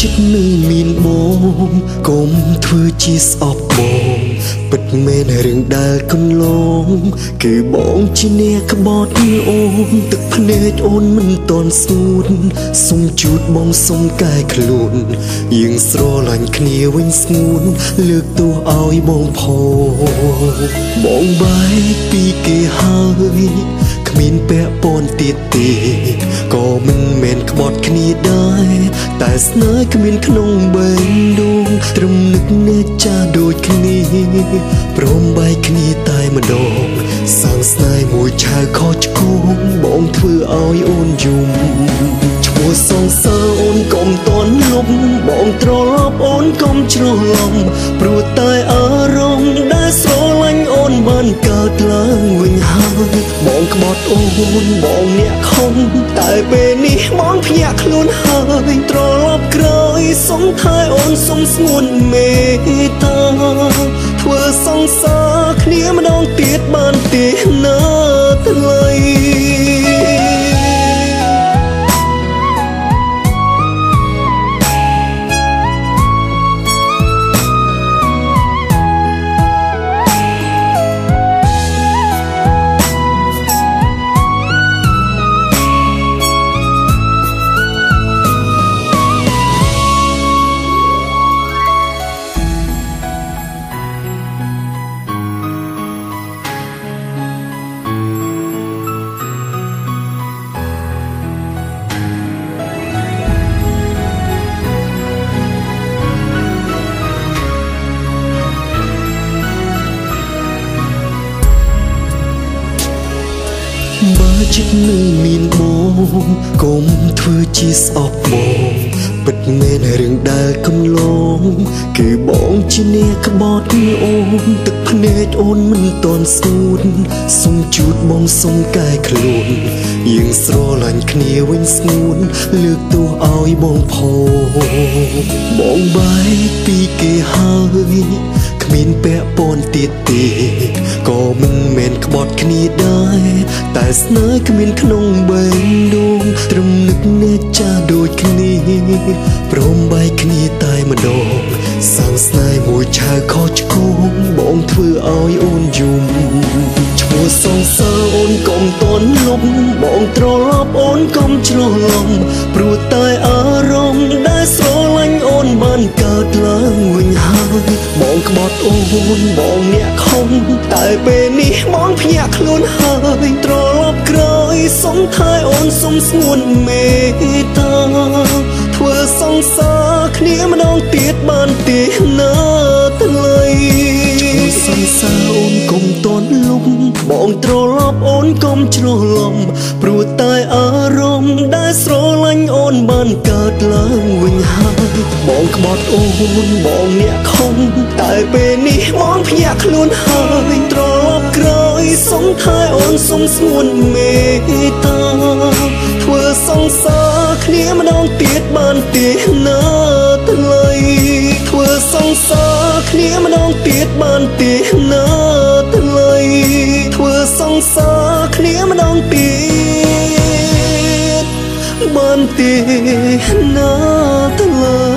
ចិត្តនៅមានបងកុំធ្វើជាស្អប់បងពិតមែនរឿងដែលកន្លងគឺបងជាអ្នកក្បត់អូនទឹកភ្នែកអូនមិនតន់ស្ងួនសុំជូតបងសុំកែខ្លួនយើងស្រឡាញ់គ្នាវិញស្ងួនលើកទោះឲ្យបងផងបងបែកពីគេហើយគ្មាន ពាក់ព័ន្ធទៀតទេក៏មិនមែនក្បត់គ្នាដែរតែស្នេហ៍គ្មានក្នុងបេះដូងត្រឹមនឹកនេចាដូចគ្នាព្រមបែកគ្នាតែម្ដងសាងស្នេហ៍មួយឆៅខុសឆ្គងបងធ្វើឲ្យអូនយំឈ្មោះសងសើអូនកុំតន់លុបបងត្រឡប់អូនកុំច្រឡំព្រោះ បត់អូនបងអ្នកខំតែពេលនេះបងភ្ញាក់ខ្លួនហើយត្រឡប់ក្រោយសុំថែអូនសុំស្ងួនមេត្តាធ្វើសង្សារគ្នាម្ដងទៀតបានទេ ចិត្តនៅមានបងកុំធ្វើជាស្អប់បងពិតមែនរឿងដែលកន្លងគឺបងជាអ្នកក្បត់អូនទឹកភ្នែកអូនមិនតន់ស្ងួនសុំជូតបងសុំកែខ្លួនយើងស្រឡាញ់គ្នាវិញស្ងួនលើកទោះឲ្យបងផងបងបែកពីគេហើយ គ្មានពាក់ព័ន្ធទៀតទេក៏មិនមែនក្បត់គ្នាដែរតែស្នេហ៍គ្មានក្នុងបេះដូងត្រឹមនឹកនេចាដូចគ្នាព្រមបែកគ្នាតែម្ដងសាងស្នេហ៍មួយឆៅខុសឆ្គងបងធ្វើឲ្យអូនយំឈ្មោះសងសើអូនកុំតន់លុបបងត្រឡប់អូនកុំច្រឡំព្រោះតែអារម្មណ៍ បងក្បត់អូនបងអ្នកខំតែពេលនេះបងភ្ញាក់ខ្លួនហើយត្រឡប់ក្រោយសុំថែអូនសុំស្ងួនមេត្តាធ្វើសង្សារគ្នាម្ដងទៀតបានទេណាថ្លៃសង្សារអូនកុំតន់លុបបងត្រឡប់អូនកុំច្រឡំព្រោះតែអារម្មណ៍ដែលស្រឡាញ់អូនបានកើតឡើងវិញហើយ បងក្បត់អូនបងអ្នកខំតែពេលនេះបងភ្ញាក់ខ្លួនហើយត្រឡប់ក្រោយសុំថែអូនសុំស្ងួនមេត្តាធ្វើសង្សារគ្នាម្ដងទៀតបានទេណាថ្លៃធ្វើសង្សារគ្នាម្ដងទៀតបានទេណាថ្លៃធ្វើសង្សារគ្នាម្ដងទៀតបានទេណា Oh.